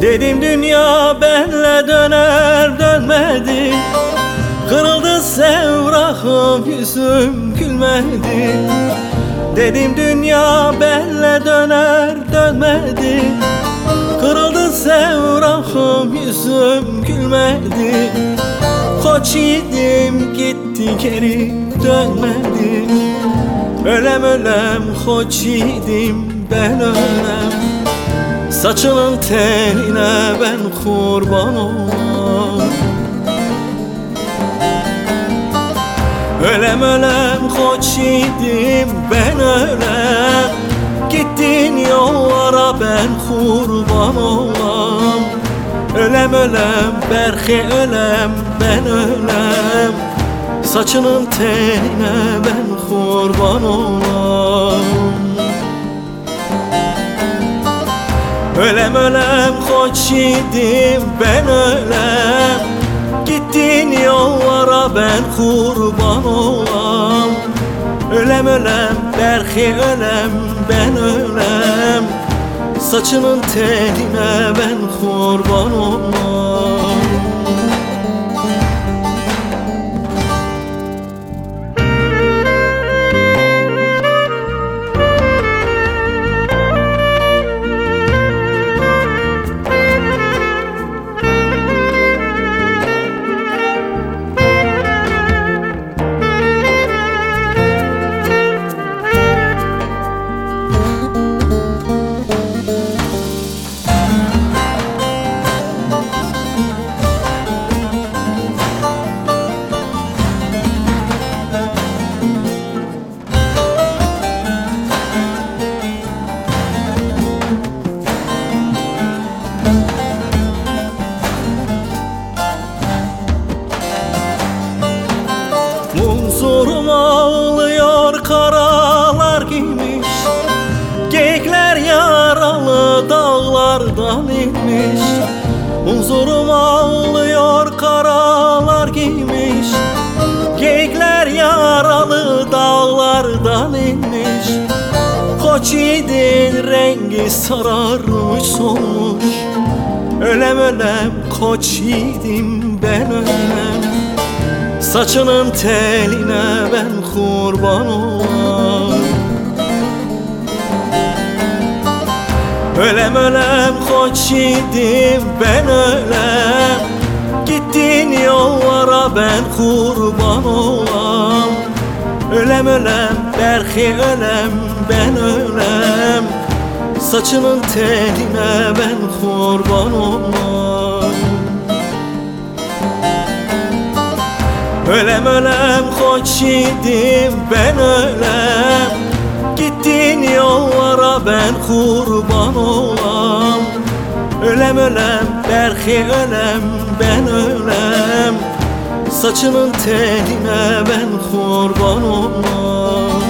Dedim dünya benle döner dönmedi. Kırıldı sevrahım yüzüm gülmedi. Dedim dünya benle döner dönmedi. Kırıldı sevrahım yüzüm gülmedi. Koç yiğidim gitti geri dönmedi. Ölem ölem koç yiğidim ben ölem Saçının teline ben kurban olam Ölem ölem koç yiğidim ben ölem. Gittin yollara ben kurban olam Ölem ölem berhe ölem ben ölem. Saçının teline ben kurban olam Ölem ölem koç yiğidim ben ölem. Gittin yollara ben kurban olam. Ölem ölem berhi ölem ben ölem. Saçının teline ben kurban ağlıyor karalar giymiş Geyikler yaralı dağlardan inmiş. Munzurum ağlıyor karalar giymiş Geyikler yaralı dağlardan inmiş. Koç yiğidin rengi sararmış solmuş. Ölem ölem koç yiğidim ben ölem Saçının teline ben kurban olam. Ölem ölem koç yiğidim ben ölem. Gittin yollara ben kurban olam. Ölem ölem berhi ölem ben ölem. Saçının teline ben kurban olam Ölem ölem koç yiğidim ben ölem. Gittin yollara ben kurban olam. Ölem ölem berhi ölem ben ölem. Saçının teline ben kurban olam